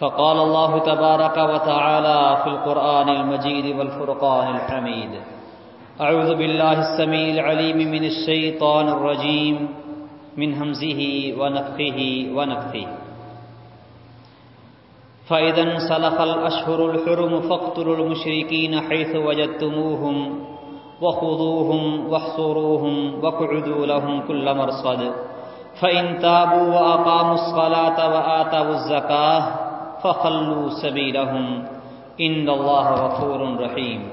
فقال الله تبارك وتعالى في القرآن المجيد والفرقان الحميد. أعوذ بالله السميع العليم من الشيطان الرجيم، من همزه ونفخه ونفثه. فإذا انسلخ الأشهر الحرم فاقتلوا المشركين حيث وجدتموهم وخذوهم واحصروهم واقعدوا لهم كل مرصد. فإن تابوا وأقاموا الصلاة وآتوا الزكاة فخلوا سبيلهم. إن الله غفور رحيم.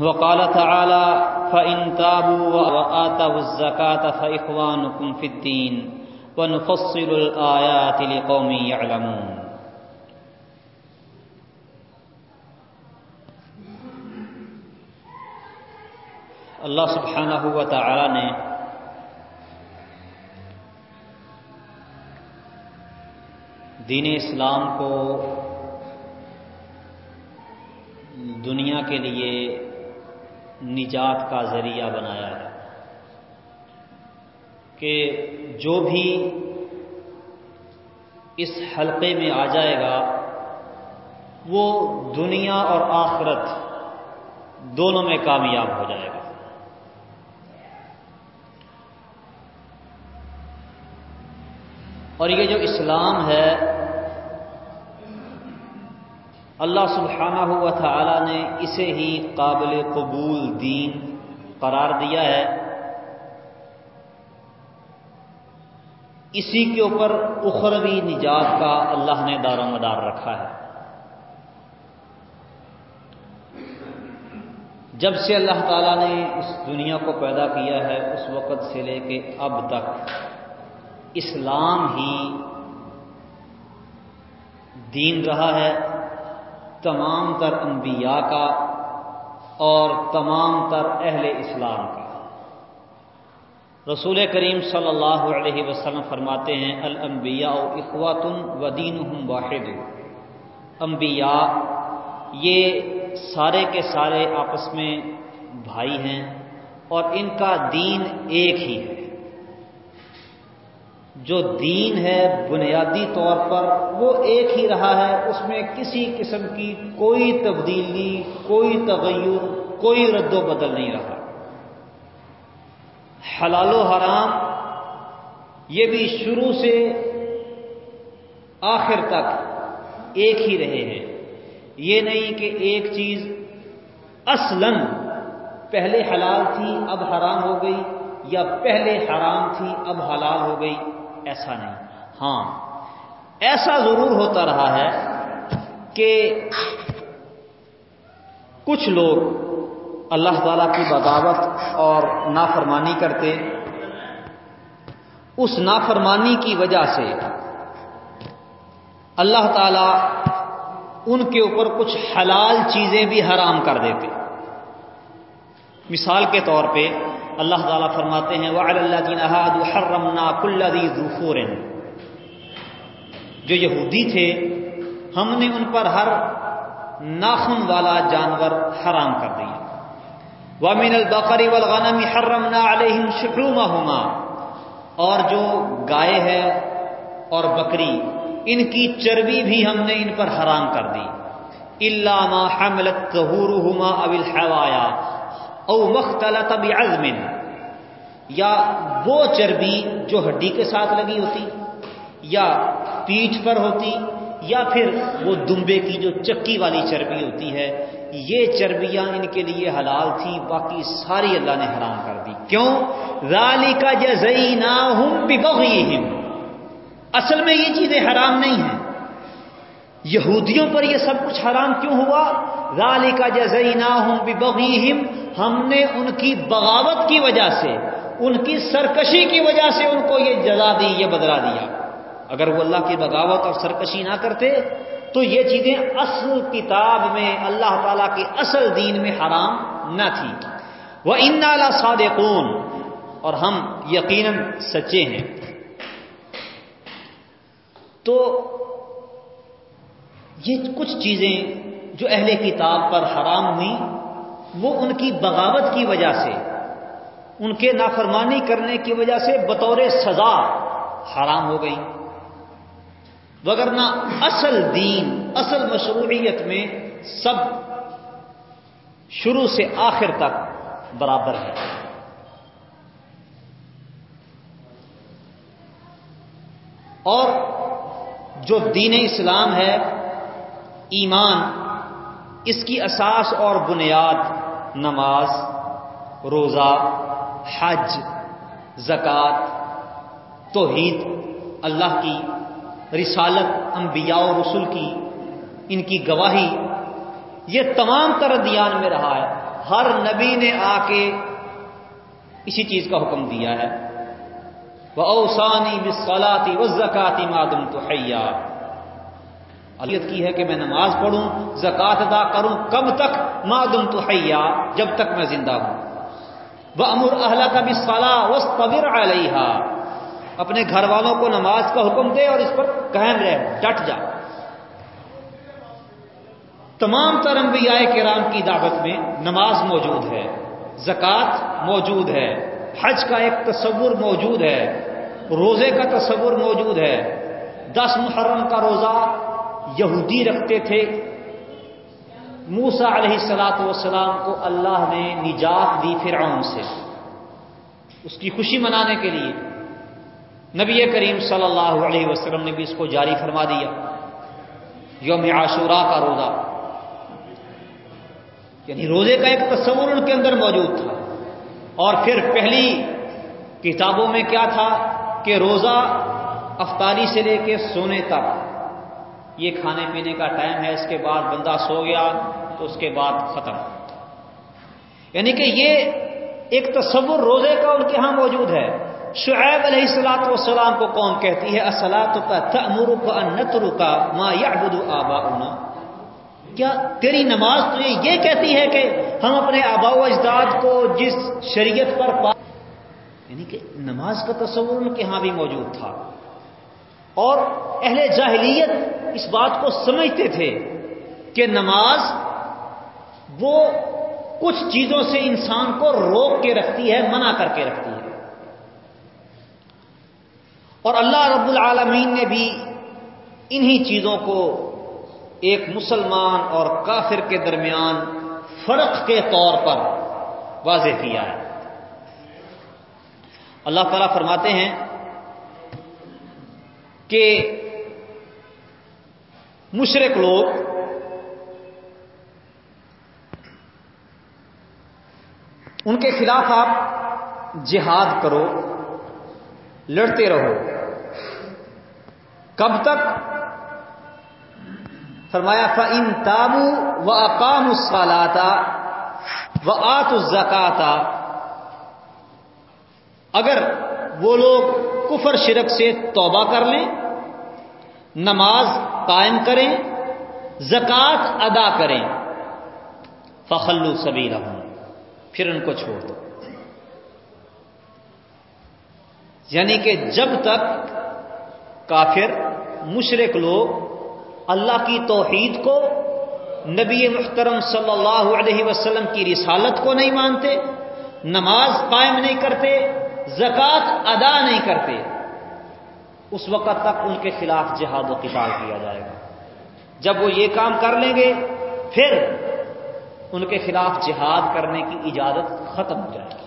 وقال تعالى فإن تابوا وآتوا الزكاة فإخوانكم في الدين ونفصل الآيات لقوم يعلمون. اللہ سبحانہ ہوا تعالی نے دین اسلام کو دنیا کے لیے نجات کا ذریعہ بنایا ہے۔ کہ جو بھی اس حلقے میں آ جائے گا، وہ دنیا اور آخرت دونوں میں کامیاب ہو جائے گا۔ اور یہ جو اسلام ہے اللہ سبحانہ ہوا تعالی نے اسے ہی قابل قبول دین قرار دیا ہے۔ اسی کے اوپر اخروی نجات کا اللہ نے دار و مدار رکھا ہے۔ جب سے اللہ تعالیٰ نے اس دنیا کو پیدا کیا ہے، اس وقت سے لے کے اب تک اسلام ہی دین رہا ہے۔ تمام تر انبیاء کا اور تمام تر اہل اسلام کا۔ رسول کریم صلی اللہ علیہ وسلم فرماتے ہیں، الانبیاء اخواتن و دین واحد۔ انبیاء یہ سارے کے سارے آپس میں بھائی ہیں اور ان کا دین ایک ہی ہے۔ جو دین ہے بنیادی طور پر وہ ایک ہی رہا ہے، اس میں کسی قسم کی کوئی تبدیلی، کوئی تغیر، کوئی رد و بدل نہیں رہا۔ حلال و حرام یہ بھی شروع سے آخر تک ایک ہی رہے ہیں۔ یہ نہیں کہ ایک چیز اصلا پہلے حلال تھی، اب حرام ہو گئی، یا پہلے حرام تھی، اب حلال ہو گئی۔ ایسا نہیں۔ ہاں ایسا ضرور ہوتا رہا ہے کہ کچھ لوگ اللہ تعالی کی بغاوت اور نافرمانی کرتے۔ اس نافرمانی کی وجہ سے اللہ تعالی ان کے اوپر کچھ حلال چیزیں بھی حرام کر دیتے۔ مثال کے طور پہ اللہ تعالیٰ فرماتے ہیں وہ اللہ حرمنا ظفور جو یہودی تھے، ہم نے ان پر ہر ناخن والا جانور حرام کر دیا۔ وامین البقری والغنم حرمنا علیہم شکروما اور جو گائے ہے اور بکری، ان کی چربی بھی ہم نے ان پر حرام کر دی۔ اللہ ما حملت ظہورهما او الحوایا او مختلط بعظم، یا وہ چربی جو ہڈی کے ساتھ لگی ہوتی، یا پیٹھ پر ہوتی، یا پھر وہ دمبے کی جو چکی والی چربی ہوتی ہے، یہ چربیاں ان کے لیے حلال تھی، باقی ساری اللہ نے حرام کر دی۔ کیوں؟ رالی کا جزئی نہ اصل میں یہ چیزیں حرام نہیں ہیں۔ یہودیوں پر یہ سب کچھ حرام کیوں ہوا؟ رالی کا جزئی نہ ہوں ہم نے ان کی بغاوت کی وجہ سے، ان کی سرکشی کی وجہ سے ان کو یہ جزا دی، یہ بدلا دیا۔ اگر وہ اللہ کی بغاوت اور سرکشی نہ کرتے، تو یہ چیزیں اصل کتاب میں، اللہ تعالی کی اصل دین میں حرام نہ تھی۔ وہ ان صادقون اور ہم یقیناً سچے ہیں۔ تو یہ کچھ چیزیں جو اہل کتاب پر حرام ہوئی وہ ان کی بغاوت کی وجہ سے، ان کے نافرمانی کرنے کی وجہ سے بطور سزا حرام ہو گئی وگرنہ اصل دین، اصل مشروعیت میں سب شروع سے آخر تک برابر ہے۔ اور جو دین اسلام ہے ایمان، اس کی اساس اور بنیاد نماز، روزہ، حج، زکوٰۃ، توحید، اللہ کی رسالت، انبیاء و رسول کی ان کی گواہی، یہ تمام تر دیان میں رہا ہے۔ ہر نبی نے آ کے اسی چیز کا حکم دیا ہے۔ وہ اوسانی بسلاتی و زکاتی مادم تو حیا علیت کی ہے کہ میں نماز پڑھوں زکات ادا کروں، کب تک؟ مادم تو حیا، جب تک میں زندہ ہوں۔ وہ امر اہلا کا بھی صلاح وس علیہ اپنے گھر والوں کو نماز کا حکم دے اور اس پر قائم رہے ڈٹ جا۔ تمام تر انبیاء کرام کی دعوت میں نماز موجود ہے، زکوٰۃ موجود ہے، حج کا ایک تصور موجود ہے، روزے کا تصور موجود ہے۔ دس محرم کا روزہ یہودی رکھتے تھے۔ موسا علیہ السلاط والسلام کو اللہ نے نجات دی فرعون سے۔ اس کی خوشی منانے کے لیے نبی کریم صلی اللہ علیہ وسلم نے بھی اس کو جاری فرما دیا۔ یوم عاشورہ کا روزہ۔ یعنی روزے کا ایک تصور ان کے اندر موجود تھا۔ اور پھر پہلی کتابوں میں کیا تھا کہ روزہ افطاری سے لے کے سونے تک۔ یہ کھانے پینے کا ٹائم ہے، اس کے بعد بندہ سو گیا تو اس کے بعد ختم۔ یعنی کہ یہ ایک تصور روزے کا ان کے ہاں موجود ہے۔ شعیب علیہ السلاط والسلام کو قوم کہتی ہے اسلاط کا تمر کا نتر کا ماں یا آبا کیا تیری نماز تجھے یہ کہتی ہے کہ ہم اپنے آبا و اجداد کو جس شریعت پر پا یعنی کہ نماز کا تصور ان کے ہاں بھی موجود تھا۔ اور اہل جاہلیت اس بات کو سمجھتے تھے کہ نماز وہ کچھ چیزوں سے انسان کو روک کے رکھتی ہے، منع کر کے رکھتی ہے۔ اور اللہ رب العالمین نے بھی انہی چیزوں کو ایک مسلمان اور کافر کے درمیان فرق کے طور پر واضح کیا ہے۔ اللہ تعالیٰ فرماتے ہیں کہ مشرق لوگ ان کے خلاف آپ جہاد کرو، لڑتے رہو۔ کب تک؟ فرمایا فن تابو و اقام اسفالاتا و آت الزکاتا اگر وہ لوگ کفر شرک سے توبہ کر لیں، نماز قائم کریں زکات ادا کریں فخلو سبھی رہوں پھر ان کو چھوڑ دو۔ یعنی کہ جب تک کافر، مشرق لوگ اللہ کی توحید کو، نبی محترم صلی اللہ علیہ وسلم کی رسالت کو نہیں مانتے، نماز قائم نہیں کرتے، زکوٰۃ ادا نہیں کرتے اس وقت تک ان کے خلاف جہاد و قتال کیا جائے گا۔ جب وہ یہ کام کر لیں گے، پھر ان کے خلاف جہاد کرنے کی اجازت ختم ہو جائے گی۔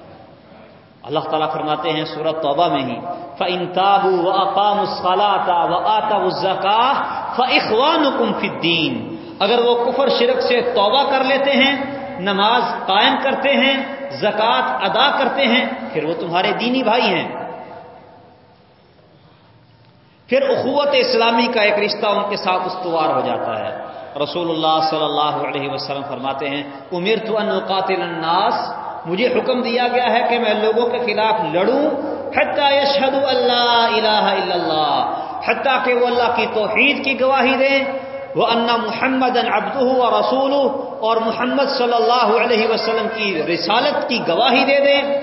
اللہ تعالیٰ فرماتے ہیں سورت توبہ میں ہی فن تابو و اقام الصلاطا و آتا الزکا فخوان فدین اگر وہ کفر شرک سے توبہ کر لیتے ہیں، نماز قائم کرتے ہیں، زکوٰۃ ادا کرتے ہیں، پھر وہ تمہارے دینی بھائی ہیں۔ پھر اخوت اسلامی کا ایک رشتہ ان کے ساتھ استوار ہو جاتا ہے۔ رسول اللہ صلی اللہ علیہ وسلم فرماتے ہیں امیر تو انقاتل الناس مجھے حکم دیا گیا ہے کہ میں لوگوں کے خلاف لڑوں، حتیٰ یشہد اللہ الہ الا اللہ، حتیٰ کہ وہ اللہ کی توحید کی گواہی دیں۔ وہ انا محمد ابدہ و رسول اور محمد صلی اللہ علیہ وسلم کی رسالت کی گواہی دے دیں۔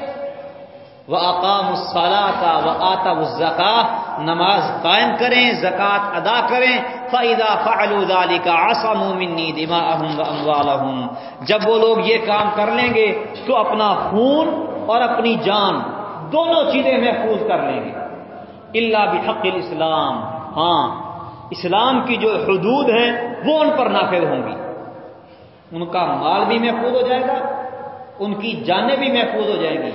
وہ اقام الصلاح و آتا الزکا نماز قائم کریں، زکوٰۃ ادا کریں فعدہ فعلود علی کا آسام منی دما احم جب وہ لوگ یہ کام کر لیں گے تو اپنا خون اور اپنی جان دونوں چیزیں محفوظ کر لیں گے۔ اللہ بحق الاسلام ہاں اسلام کی جو حدود ہیں وہ ان پر نافذ ہوں گی۔ ان کا مال بھی محفوظ ہو جائے گا، ان کی جانیں بھی محفوظ ہو جائیں گی۔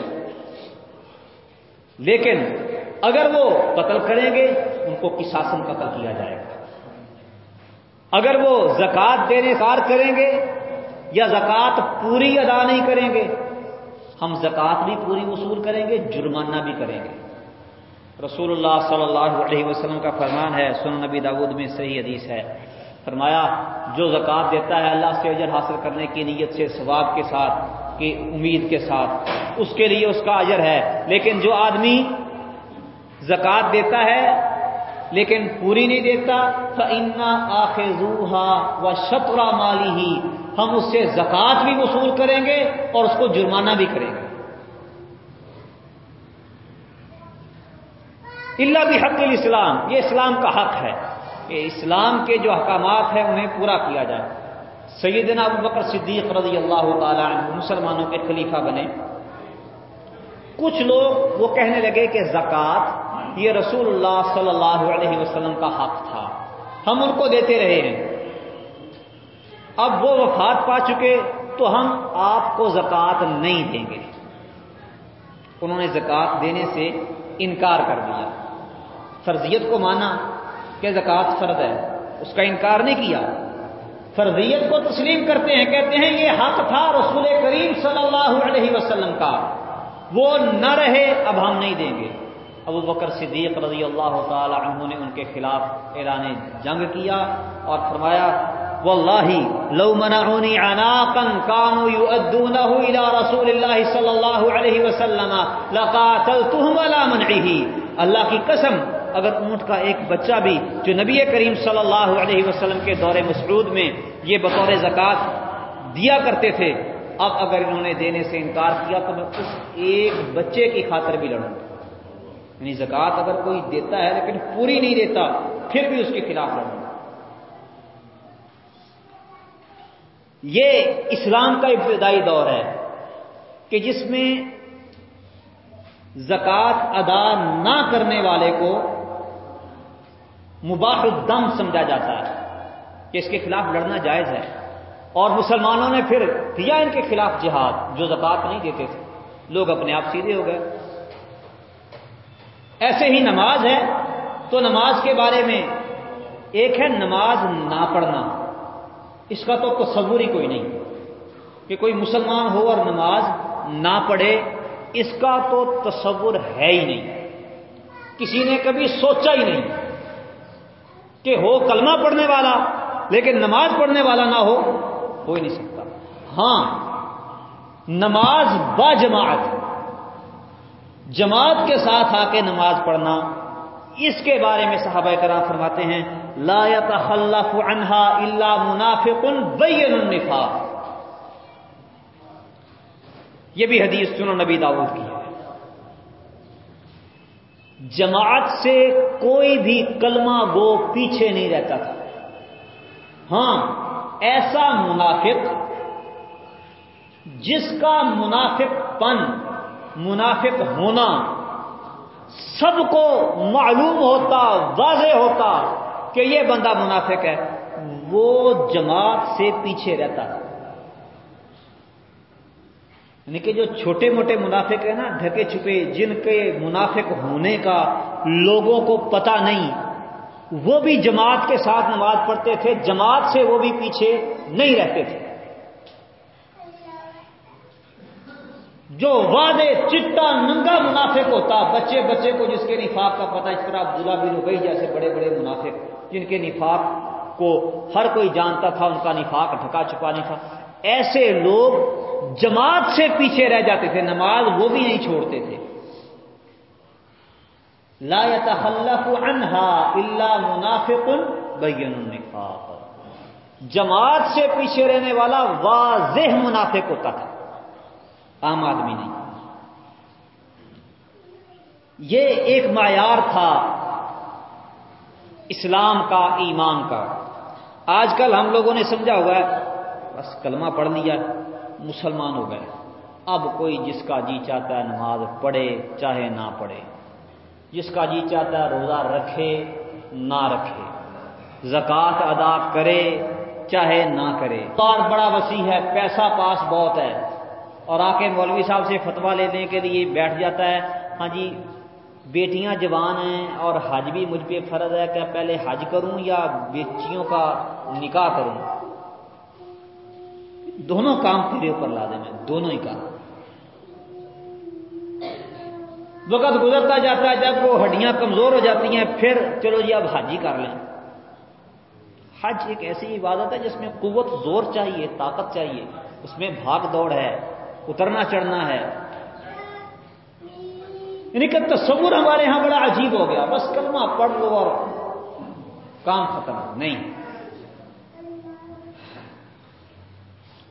لیکن اگر وہ قتل کریں گے، ان کو کساسن قتل کیا جائے گا۔ اگر وہ زکات دینے کار کریں گے یا زکات پوری ادا نہیں کریں گے، ہم زکات بھی پوری وصول کریں گے، جرمانہ بھی کریں گے۔ رسول اللہ صلی اللہ علیہ وسلم کا فرمان ہے سن نبی داود میں صحیح حدیث ہے۔ فرمایا، جو زکوٰۃ دیتا ہے اللہ سے اجر حاصل کرنے کی نیت سے، ثواب کے ساتھ، کی امید کے ساتھ، اس کے لیے اس کا اجر ہے۔ لیکن جو آدمی زکوٰۃ دیتا ہے، لیکن پوری نہیں دیتا فنا آخوہا و شطرا مالی ہی ہم اس سے زکوٰۃ بھی وصول کریں گے اور اس کو جرمانہ بھی کریں گے۔ اللہ بھی حق الاسلام یہ اسلام کا حق ہے۔ کہ اسلام کے جو احکامات ہیں، انہیں پورا کیا جائے۔ سیدنا ابو بکر صدیق رضی اللہ تعالی عنہ مسلمانوں کے خلیفہ بنے۔ کچھ لوگ وہ کہنے لگے کہ زکوٰۃ یہ رسول اللہ صلی اللہ علیہ وسلم کا حق تھا۔ ہم ان کو دیتے رہے ہیں۔ اب وہ وفات پا چکے تو ہم آپ کو زکوٰۃ نہیں دیں گے۔ انہوں نے زکوٰۃ دینے سے انکار کر دیا۔ فرضیت کو مانا کہ زکوٰۃ فرض ہے۔ اس کا انکار نہیں کیا۔ فرضیت کو تسلیم کرتے ہیں، کہتے ہیں یہ حق تھا رسول کریم صلی اللہ علیہ وسلم کا۔ وہ نہ رہے، اب ہم نہیں دیں گے۔ ابو بکر صدیق رضی اللہ تعالی عنہ نے ان کے خلاف اعلان جنگ کیا اور فرمایا واللہ لو منعونی عناقا كانوا يؤدونه الى رسول الله صلی اللہ علیہ وسلم لقاتلتهم على منعه اللہ کی قسم، اگر اونٹ کا ایک بچہ بھی جو نبی کریم صلی اللہ علیہ وسلم کے دور مسعود میں یہ بطور زکوٰۃ دیا کرتے تھے، اب اگر انہوں نے دینے سے انکار کیا تو میں اس ایک بچے کی خاطر بھی لڑوں یعنی زکوٰۃ اگر کوئی دیتا ہے لیکن پوری نہیں دیتا، پھر بھی اس کے خلاف لڑوں یہ اسلام کا ابتدائی دور ہے کہ جس میں زکوٰۃ ادا نہ کرنے والے کو مباح الدم سمجھا جاتا ہے کہ اس کے خلاف لڑنا جائز ہے۔ اور مسلمانوں نے پھر کیا ان کے خلاف جہاد، جو زکات نہیں دیتے تھے۔ لوگ اپنے آپ سیدھے ہو گئے۔ ایسے ہی نماز ہے، تو نماز کے بارے میں ایک ہے نماز نہ پڑھنا۔ اس کا تو تصور ہی کوئی نہیں کہ کوئی مسلمان ہو اور نماز نہ پڑھے، اس کا تو تصور ہے ہی نہیں۔ کسی نے کبھی سوچا ہی نہیں کہ ہو کلمہ پڑھنے والا، لیکن نماز پڑھنے والا نہ ہو ہو ہی نہیں سکتا۔ ہاں نماز با جماعت جماعت کے ساتھ آ کے نماز پڑھنا، اس کے بارے میں صحابہ کرام فرماتے ہیں، لا يتخلف عنها الا منافق بین النفاق۔ یہ بھی حدیث سنو نبی داود کی ہے۔ جماعت سے کوئی بھی کلمہ گو پیچھے نہیں رہتا تھا۔ ہاں ایسا منافق، جس کا منافق پن منافق ہونا، سب کو معلوم ہوتا، واضح ہوتا کہ یہ بندہ منافق ہے، وہ جماعت سے پیچھے رہتا یعنی کہ جو چھوٹے موٹے منافق ہیں نا ڈھکے چھپے، جن کے منافق ہونے کا لوگوں کو پتا نہیں، وہ بھی جماعت کے ساتھ نماز پڑھتے تھے، جماعت سے وہ بھی پیچھے نہیں رہتے تھے۔ جو واضح چٹا ننگا منافق ہوتا، بچے بچے کو جس کے نفاق کا پتہ اس طرح عبداللہ بن ابئی جیسے بڑے بڑے منافق جن کے نفاق کو ہر کوئی جانتا تھا، ان کا نفاق ڈھکا چھپا نہیں تھا۔ ایسے لوگ جماعت سے پیچھے رہ جاتے تھے، نماز وہ بھی نہیں چھوڑتے تھے۔ لا يتخلف عنها الا منافق بین النفاق۔ جماعت سے پیچھے رہنے والا واضح منافق ہوتا تھا۔ عام آدمی نہیں۔ یہ ایک معیار تھا اسلام کا، ایمان کا۔ آج کل ہم لوگوں نے سمجھا ہوا ہے، بس کلمہ پڑھ لیا، مسلمان ہو گئے۔ اب کوئی جس کا جی چاہتا ہے نماز پڑھے، چاہے نہ پڑھے۔ جس کا جی چاہتا ہے روزہ رکھے، نہ رکھے۔ زکوٰۃ ادا کرے، چاہے نہ کرے۔ اور بڑا وسیع ہے، پیسہ پاس بہت ہے۔ اور آ کے مولوی صاحب سے فتوا لینے کے لیے بیٹھ جاتا ہے۔ ہاں جی بیٹیاں جوان ہیں اور حج بھی مجھ پہ فرض ہے کہ پہلے حج کروں یا بیچیوں کا نکاح کروں۔ دونوں کام تیرے اوپر لازم ہے دونوں ہی کام۔ وقت گزرتا جاتا ہے، جب وہ ہڈیاں کمزور ہو جاتی ہیں، پھر چلو جی اب حج ہی کر لیں۔ حج ایک ایسی عبادت ہے جس میں قوت، زور چاہیے، طاقت چاہیے، اس میں بھاگ دوڑ ہے۔ اترنا چڑھنا ہے۔ یعنی کہ تصور ہمارے ہاں بڑا عجیب ہو گیا۔ بس کلمہ پڑھ لو اور کام ختم۔ نہیں۔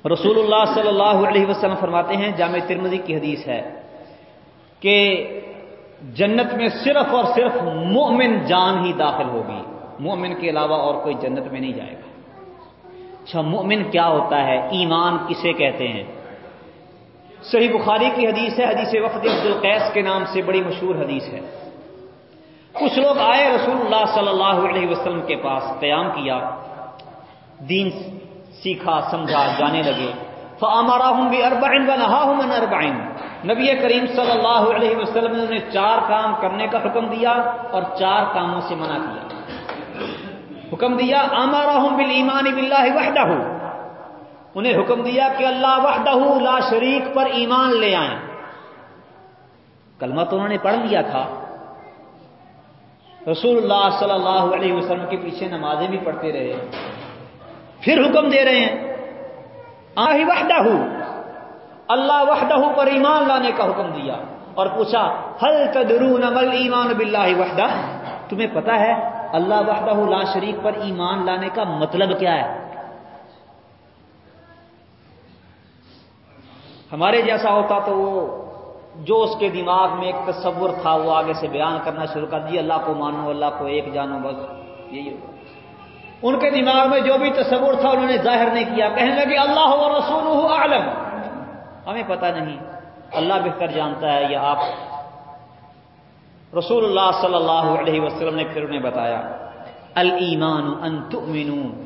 رسول اللہ صلی اللہ علیہ وسلم فرماتے ہیں، جامع ترمزی کی حدیث ہے کہ جنت میں صرف اور صرف مومن جان ہی داخل ہوگی۔ مومن کے علاوہ اور کوئی جنت میں نہیں جائے گا۔ اچھا مومن کیا ہوتا ہے؟ ایمان کسے کہتے ہیں؟ صحیح بخاری کی حدیث ہے، حدیث وقت عبد القیس کے نام سے بڑی مشہور حدیث ہے۔ کچھ لوگ آئے رسول اللہ صلی اللہ علیہ وسلم کے پاس قیام کیا، دین سیکھا، سمجھا، جانے لگے۔ فمارا ہوں بھی اربائن و نہا ہوں اربائن نبی کریم صلی اللہ علیہ وسلم نے انہیں چار کام کرنے کا حکم دیا اور چار کاموں سے منع کیا۔ حکم دیا آمارا ہوں بل ایمان بلّہ وحدہ انہیں حکم دیا کہ اللہ وحدہ لا شریک پر ایمان لے آئیں۔ کلمہ تو انہوں نے پڑھ لیا تھا۔ رسول اللہ صلی اللہ علیہ وسلم کے پیچھے نمازیں بھی پڑھتے رہے۔ پھر حکم دے رہے ہیں۔ آہی وحدہ۔ اللہ وحدہ پر ایمان لانے کا حکم دیا اور پوچھا حل تدرون مل ایمان باللہ وحدہ؟ تمہیں پتا ہے، اللہ وحدہ لا شریک پر ایمان لانے کا مطلب کیا ہے؟ ہمارے جیسا ہوتا تو وہ جو اس کے دماغ میں ایک تصور تھا، وہ آگے سے بیان کرنا شروع کر دیا اللہ کو مانو، اللہ کو ایک جانو، بس یہی ہوگا۔ ان کے دماغ میں جو بھی تصور تھا، انہوں نے ظاہر نہیں کیا۔ کہنے لگے، اللہ و رسول عالم ہمیں پتہ نہیں۔ اللہ بہتر جانتا ہے یا آپ۔ رسول اللہ صلی اللہ علیہ وسلم نے پھر انہیں بتایا المان ان تؤمنوا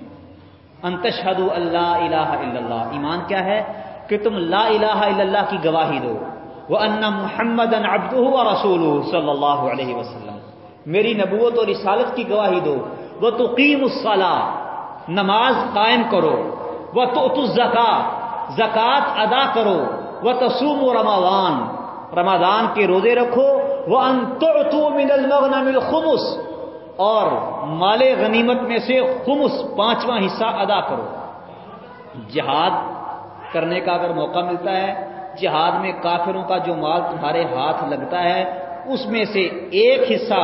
ان تشہدوا اللہ الہ الا اللہ۔ ایمان کیا ہے؟ کہ تم لا الہ الا اللہ کی گواہی دو۔ وہ ان محمد ان ابد رسول صلی اللہ علیہ وسلم۔ میری نبوت اور رسالت کی گواہی دو۔ وہ تو قیم نماز قائم کرو۔ وہ تو زکا زکات ادا کرو۔ وہ تسوم و رمضان۔ رمضان کے روزے رکھو۔ وہ ان تو من المغنم الخمس۔ اور مال غنیمت میں سے خمس پانچواں حصہ ادا کرو۔ جہاد کرنے کا اگر موقع ملتا ہے، جہاد میں کافروں کا جو مال تمہارے ہاتھ لگتا ہے، اس میں سے ایک حصہ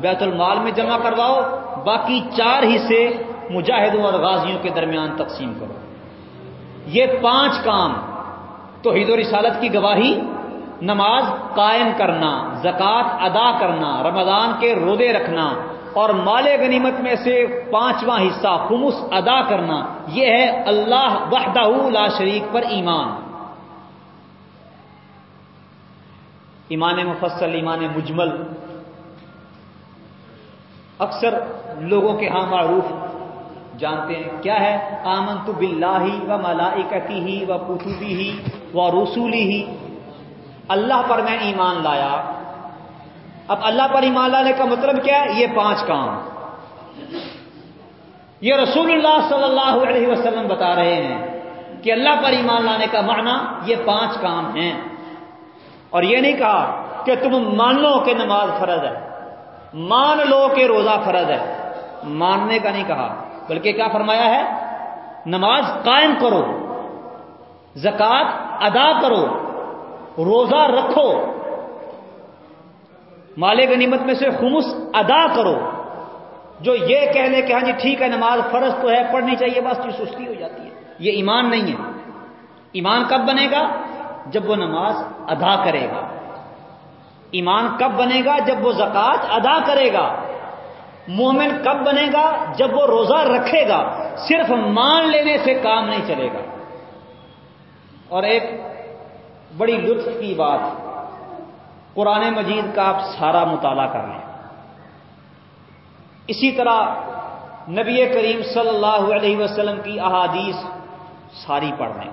بیت المال میں جمع کرواؤ، باقی چار حصے مجاہدوں اور غازیوں کے درمیان تقسیم کرو۔ یہ پانچ کام تو و رسالت کی گواہی، نماز قائم کرنا، زکوٰۃ ادا کرنا، رمضان کے رودے رکھنا اور مال غنیمت میں سے پانچواں حصہ خمس ادا کرنا، یہ ہے اللہ وحدہ لا شریک پر ایمان۔ ایمان مفصل ایمان مجمل اکثر لوگوں کے ہاں معروف جانتے ہیں، کیا ہے؟ آمن تو بلّہ و ملائکتی ہی و کتبی ہی و رسولی ہی اللہ پر میں ایمان لایا اب اللہ پر ایمان لانے کا مطلب کیا ہے؟ یہ پانچ کام۔ یہ رسول اللہ صلی اللہ علیہ وسلم بتا رہے ہیں کہ اللہ پر ایمان لانے کا معنی یہ پانچ کام ہیں۔ اور یہ نہیں کہا کہ تم مان لو کہ نماز فرض ہے۔ مان لو کہ روزہ فرض ہے۔ ماننے کا نہیں کہا، بلکہ کیا فرمایا ہے؟ نماز قائم کرو زکات ادا کرو، روزہ رکھو۔ مال غنیمت میں سے خمس ادا کرو۔ جو یہ کہہ لے کہ ہاں جی ٹھیک ہے، نماز فرض تو ہے، پڑھنی چاہیے، بس کی سستی ہو جاتی ہے۔ یہ ایمان نہیں ہے۔ ایمان کب بنے گا؟ جب وہ نماز ادا کرے گا۔ ایمان کب بنے گا؟ جب وہ زکوٰۃ ادا کرے گا۔ مومن کب بنے گا؟ جب وہ روزہ رکھے گا۔ صرف مان لینے سے کام نہیں چلے گا۔ اور ایک بڑی لطف کی بات۔ قرآن مجید کا آپ سارا مطالعہ کر لیں۔ اسی طرح نبی کریم صلی اللہ علیہ وسلم کی احادیث ساری پڑھ لیں۔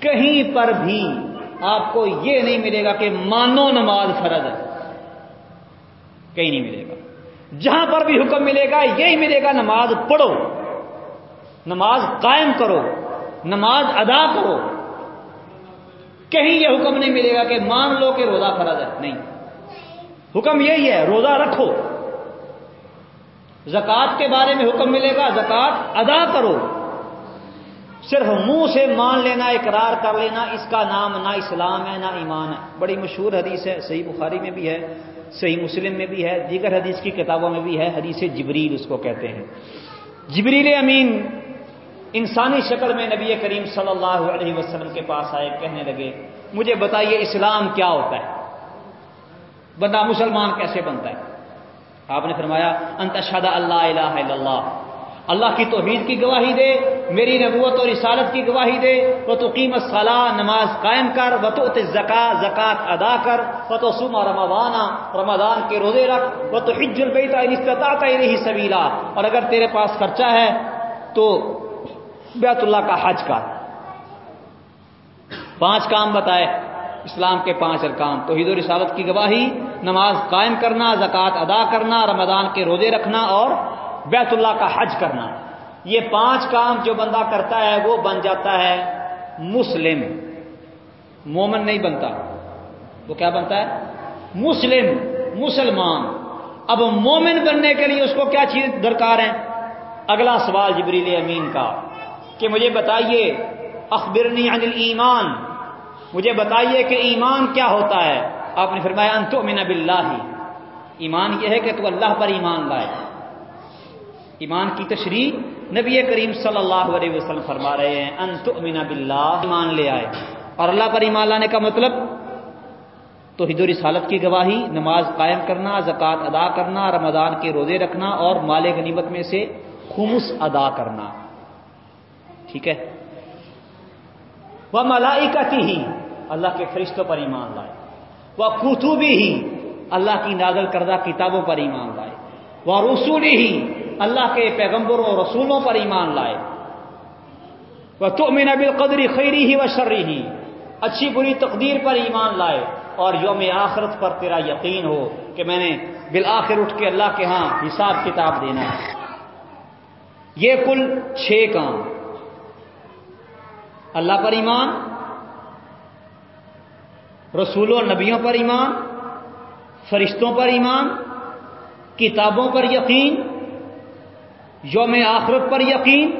کہیں پر بھی آپ کو یہ نہیں ملے گا کہ مانو نماز فرض ہے۔ کہیں نہیں ملے گا۔ جہاں پر بھی حکم ملے گا، یہی ملے گا، نماز پڑھو۔ نماز قائم کرو۔ نماز ادا کرو۔ کہیں یہ حکم نہیں ملے گا کہ مان لو کہ روزہ فرض ہے۔ نہیں۔ حکم یہی ہے، روزہ رکھو۔ زکات کے بارے میں حکم ملے گا زکات ادا کرو۔ صرف منہ سے مان لینا، اقرار کر لینا، اس کا نام نہ اسلام ہے، نہ ایمان ہے۔ بڑی مشہور حدیث ہے، صحیح بخاری میں بھی ہے، صحیح مسلم میں بھی ہے، دیگر حدیث کی کتابوں میں بھی ہے، حدیث جبریل اس کو کہتے ہیں۔ جبریل امین انسانی شکل میں نبی کریم صلی اللہ علیہ وسلم کے پاس آئے، کہنے لگے، مجھے بتائیے اسلام کیا ہوتا ہے؟ بندہ مسلمان کیسے بنتا ہے؟ آپ نے فرمایا انتشاد اللہ الہ الا اللہ۔ اللہ کی توحید کی گواہی دے، میری نبوت اور رسالت کی گواہی دے۔ وہ تو قیمت صلاح نماز قائم کر۔ وہ تو زکا زکات ادا کر۔ وہ تو سما رمضان رمضان کے روزے رکھ۔ وہ تو حج البیتا استطاعت رہی سبیلا۔ اور اگر تیرے پاس خرچہ ہے، تو بیت اللہ کا حج کر پانچ کام بتائے، اسلام کے پانچ ارکان۔ توحید و رسالت کی گواہی، نماز قائم کرنا، زکوٰۃ ادا کرنا، رمضان کے روزے رکھنا اور بیت اللہ کا حج کرنا۔ یہ پانچ کام جو بندہ کرتا ہے، وہ بن جاتا ہے مسلم۔ مومن نہیں بنتا۔ وہ کیا بنتا ہے؟ مسلم، مسلمان۔ اب مومن بننے کے لیے اس کو کیا چیز درکار ہے اگلا سوال جبریل امین کا۔ کہ مجھے بتائیے، اخبرنی عن ایمان مجھے بتائیے کہ ایمان کیا ہوتا ہے؟ آپ نے فرمایا انتو من باللہ۔ ایمان یہ ہے کہ تو اللہ پر ایمان لائے۔ ایمان کی تشریح نبی کریم صلی اللہ علیہ وسلم فرما رہے ہیں انتو من باللہ۔ ایمان لے آئے۔ اور اللہ پر ایمان لانے کا مطلب تو و رسالت کی گواہی، نماز قائم کرنا، زکوٰۃ ادا کرنا، رمضان کے روزے رکھنا، اور مال غنیمت میں سے خمس ادا کرنا۔ ٹھیک ہے؟ وہ ملائی ہی اللہ کے فرشتوں پر ایمان لائے۔ وہ کتبی ہی اللہ کی نازل کردہ کتابوں پر ایمان لائے۔ وہ رسولی ہی اللہ کے پیغمبروں اور رسولوں پر ایمان لائے۔ وہ تو مینا بالقدری خیری ہی و شرری ہی اچھی بری تقدیر پر ایمان لائے۔ اور یوم آخرت پر تیرا یقین ہو کہ میں نے بالآخر اٹھ کے اللہ کے ہاں حساب کتاب دینا ہے۔ یہ کل چھ کام۔ اللہ پر ایمان، رسولوں نبیوں پر ایمان، فرشتوں پر ایمان، کتابوں پر یقین، یوم آخرت پر یقین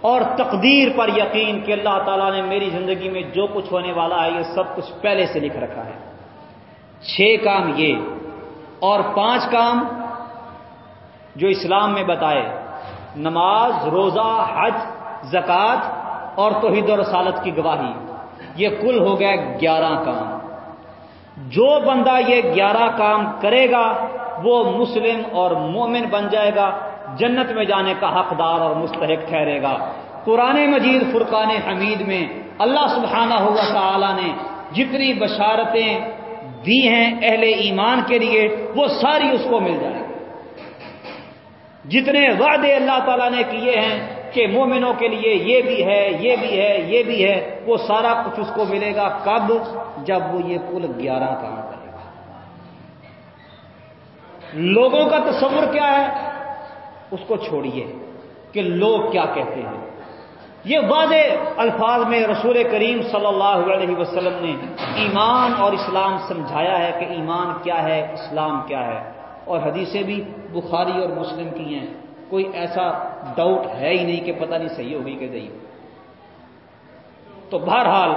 اور تقدیر پر یقین کہ اللہ تعالیٰ نے میری زندگی میں جو کچھ ہونے والا ہے، یہ سب کچھ پہلے سے لکھ رکھا ہے۔ چھ کام یہ اور پانچ کام جو اسلام میں بتائے، نماز، روزہ، حج، زکوٰۃ اور توحید و رسالت کی گواہی۔ یہ کل ہو گیا گیارہ کام۔ جو بندہ یہ گیارہ کام کرے گا، وہ مسلم اور مومن بن جائے گا، جنت میں جانے کا حقدار اور مستحق ٹھہرے گا۔ قرآن مجید، فرقان حمید میں اللہ سبحانہ ہوا تعالی نے جتنی بشارتیں دی ہیں اہل ایمان کے لیے، وہ ساری اس کو مل جائے گی۔ جتنے وعدے اللہ تعالیٰ نے کیے ہیں کہ مومنوں کے لیے یہ بھی ہے، یہ بھی ہے، یہ بھی ہے، وہ سارا کچھ اس کو ملے گا کب؟ جب وہ یہ کل گیارہ کام کرے گا۔ لوگوں کا تصور کیا ہے؟ اس کو چھوڑیے کہ لوگ کیا کہتے ہیں۔ یہ واضح الفاظ میں رسول کریم صلی اللہ علیہ وسلم نے ایمان اور اسلام سمجھایا ہے کہ ایمان کیا ہے، اسلام کیا ہے۔ اور حدیثیں بھی بخاری اور مسلم کی ہیں۔ کوئی ایسا ڈاؤٹ ہے ہی نہیں کہ پتہ نہیں صحیح ہوگی کہ نہیں تو بہرحال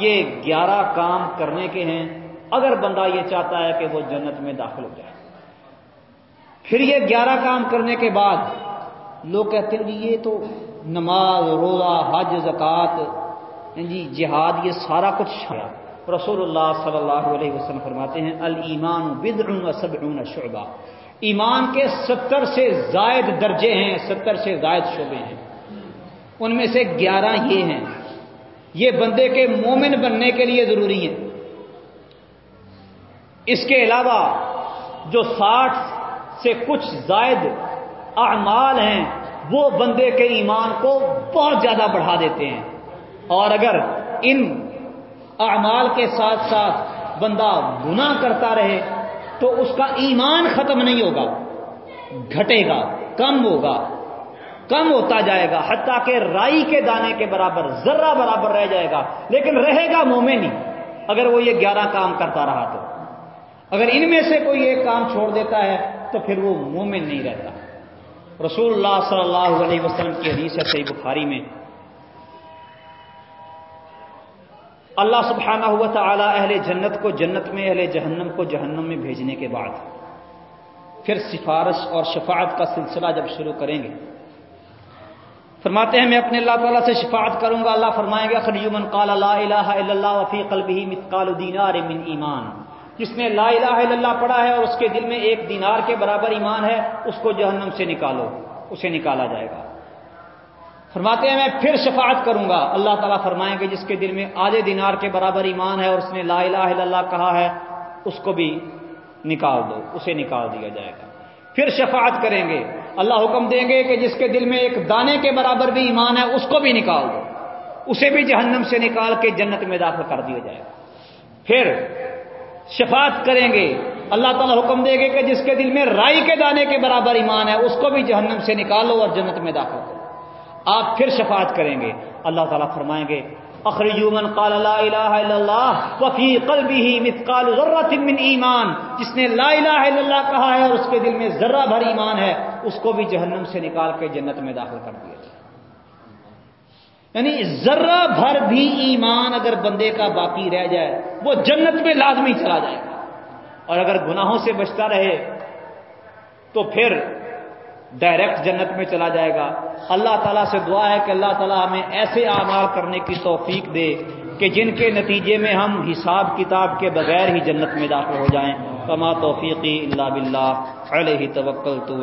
یہ گیارہ کام کرنے کے ہیں۔ اگر بندہ یہ چاہتا ہے کہ وہ جنت میں داخل ہو جائے۔ پھر یہ گیارہ کام کرنے کے بعد لوگ کہتے ہیں جی یہ تو نماز، روزہ، حج، زکوٰۃ یعنی جی جہاد، یہ سارا کچھ رسول اللہ صلی اللہ علیہ وسلم فرماتے ہیں المان بدر سبعون شعبہ۔ ایمان کے ستر سے زائد درجے ہیں، ستر سے زائد شعبے ہیں۔ ان میں سے گیارہ یہ ہیں۔ یہ بندے کے مومن بننے کے لیے ضروری ہیں۔ اس کے علاوہ جو ساٹھ سے کچھ زائد اعمال ہیں، وہ بندے کے ایمان کو بہت زیادہ بڑھا دیتے ہیں۔ اور اگر ان اعمال کے ساتھ ساتھ بندہ گناہ کرتا رہے تو اس کا ایمان ختم نہیں ہوگا۔ گھٹے گا، کم ہوگا، کم ہوتا جائے گا، حتیٰ کہ رائی کے دانے کے برابر، ذرہ برابر رہ جائے گا۔ لیکن رہے گا مومن ہی، اگر وہ یہ گیارہ کام کرتا رہا تو۔ اگر ان میں سے کوئی ایک کام چھوڑ دیتا ہے تو پھر وہ مومن نہیں رہتا۔ رسول اللہ صلی اللہ علیہ وسلم کی حدیث ہے صحیح بخاری میں۔ اللہ سبحانہ ہوا تھا اہل جنت کو جنت میں، اہل جہنم کو جہنم میں بھیجنے کے بعد پھر سفارش اور شفاعت کا سلسلہ جب شروع کریں گے۔ فرماتے ہیں، میں اپنے اللہ تعالیٰ سے شفاعت کروں گا۔ اللہ فرمائیں گے خریمن قال لا الہ الا اللہ وفی قلبہ مثقال دینار من ایمان۔ جس نے لا الہ الا اللہ پڑھا ہے اور اس کے دل میں ایک دینار کے برابر ایمان ہے، اس کو جہنم سے نکالو، اسے نکالا جائے گا۔ فرماتے ہیں، میں پھر شفاعت کروں گا. اللہ تعالیٰ فرمائیں گے، جس کے دل میں آدھے دینار کے برابر ایمان ہے اور اس نے لا الہ الا اللہ کہا ہے، اس کو بھی نکال دو، اسے نکال دیا جائے گا. پھر شفاعت کریں گے، اللہ حکم دیں گے کہ جس کے دل میں ایک دانے کے برابر بھی ایمان ہے، اس کو بھی نکال دو، اسے بھی جہنم سے نکال کے جنت میں داخل کر دیا جائے گا۔ پھر شفاعت کریں گے، اللہ تعالیٰ حکم دے گے کہ جس کے دل میں رائی کے دانے کے برابر ایمان ہے، اس کو بھی جہنم سے نکالو اور جنت میں داخل کرو۔ آپ پھر شفاعت کریں گے۔ اللہ تعالیٰ فرمائیں گے من قال لا الہ الا اللہ وفی قلبه مثقال ذرہ من ایمان۔ جس نے لا الہ الا اللہ کہا ہے اور اس کے دل میں ذرہ بھر ایمان ہے، اس کو بھی جہنم سے نکال کے جنت میں داخل کر دیا جائے۔ یعنی ذرہ بھر بھی ایمان اگر بندے کا باقی رہ جائے، وہ جنت میں لازمی چلا جائے گا۔ اور اگر گناہوں سے بچتا رہے، تو پھر ڈائریکٹ جنت میں چلا جائے گا۔ اللہ تعالیٰ سے دعا ہے کہ اللہ تعالیٰ ہمیں ایسے اعمال کرنے کی توفیق دے کہ جن کے نتیجے میں ہم حساب کتاب کے بغیر ہی جنت میں داخل ہو جائیں۔ کما توفیقی اللہ بلّہ علیہ توکل تو